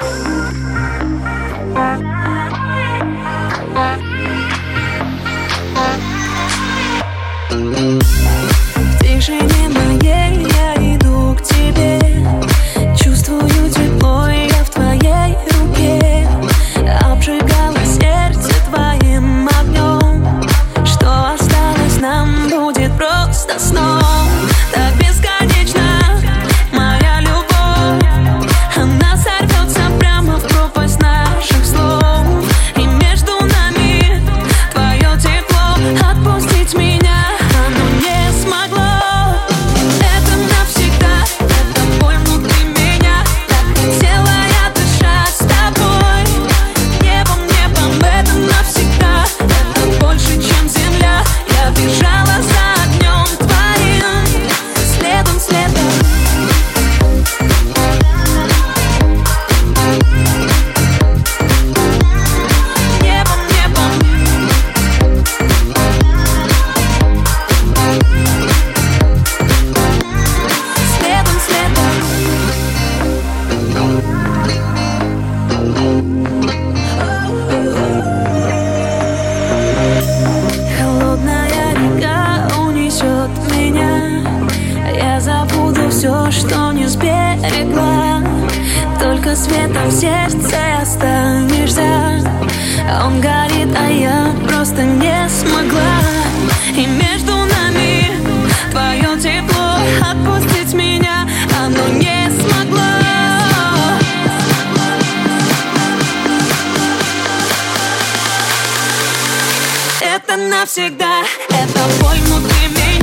Bye. What's? Все, что не сберегла Только светом в сердце останешься. Он горит, а я просто не смогла. И между нами твое тепло. Отпустить меня оно не смогло. Это навсегда, это боль внутри меня